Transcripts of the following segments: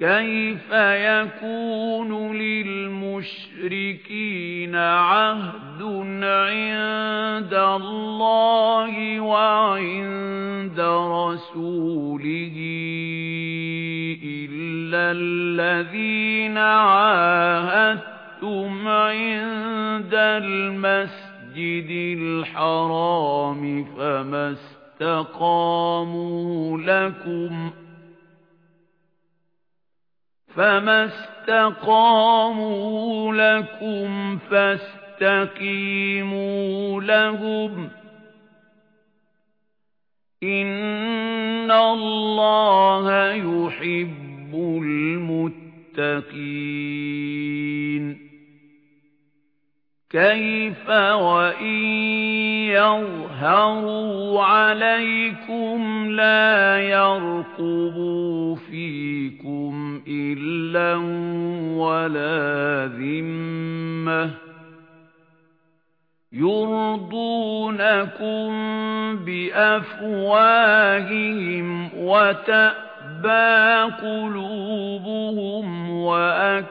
كَيْفَ يَكُونُ لِلْمُشْرِكِينَ عَهْدٌ عِندَ اللَّهِ وَعِندَ رَسُولِهِ إِلَّا الَّذِينَ عَاهَدتُّمْ عِندَ الْمَسْجِدِ الْحَرَامِ فَمَا اسْتَقَامُوا لَكُمْ فَمَا اسْتَقَامُوا لَكُمْ فَاسْتَقِيمُوا لَهُمْ إِنَّ اللَّهَ يُحِبُّ الْمُتَّقِينَ كَيْفَ وَإِن يَظْهَرُوا عَلَيْكُمْ لَا يَرْقُبُوا فِيكُمْ إِلًّا وَلَا ذِمَّةً يُرْضُونَكُم بِأَفْوَاهِهِمْ وَتَأْبَى قُلُوبُهُمْ وَأَكْثَرُهُمْ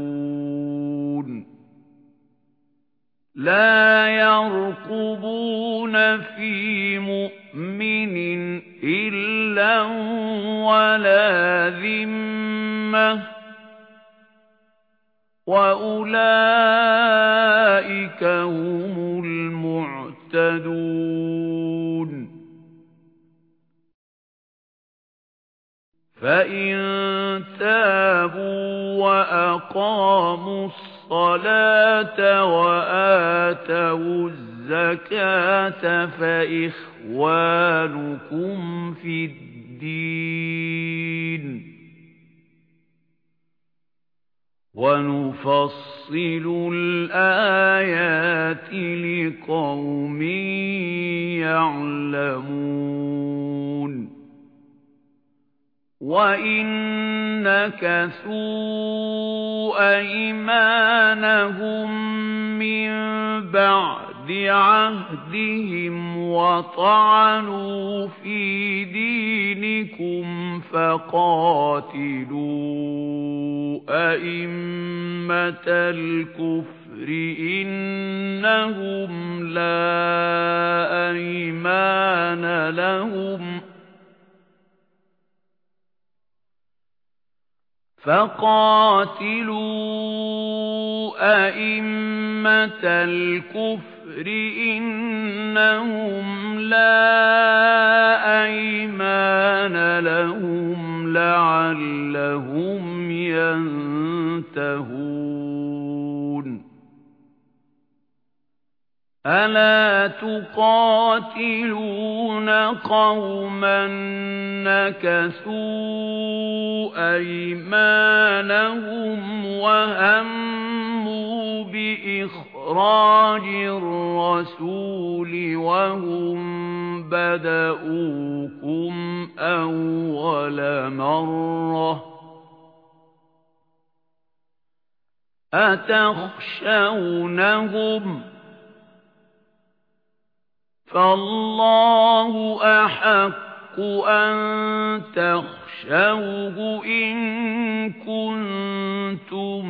لا يرقبون في مؤمن إلا ولا ذمة وأولئك هم المعتدون فإن تابوا وأقاموا الصلاة وآتوا الزكاة فإخوانكم في الدين. ونفصل الآيات لقوم يعلمون. وَإِن نَكَثُوا أَيْمَانَهُم مِّن بَعْدِ عَهْدِهِمْ وَطَعَنُوا فِي دِينِكُمْ فَقَاتِلُوا أَئِمَّةَ الْكُفْرِ إِنَّهُمْ لَا أَيْمَانَ لَهُمْ فَقَاتِلُوا أَئِمَّةَ الْكُفْرِ إِنَّهُمْ لَا أَلَا تُقَاتِلُونَ قَوْمًا نَكَثُوا أَيْمَانَهُمْ وَهَمُّوا بِإِخْرَاجِ الرَّسُولِ وَهُمْ بَدَؤُوكُمْ أَوَّلَ مَرَّةٍ أَتَخْشَوْنَهُمْ فَاللَّهُ أَحَقُّ أَن تَخْشَوْهُ إِن كُنتُم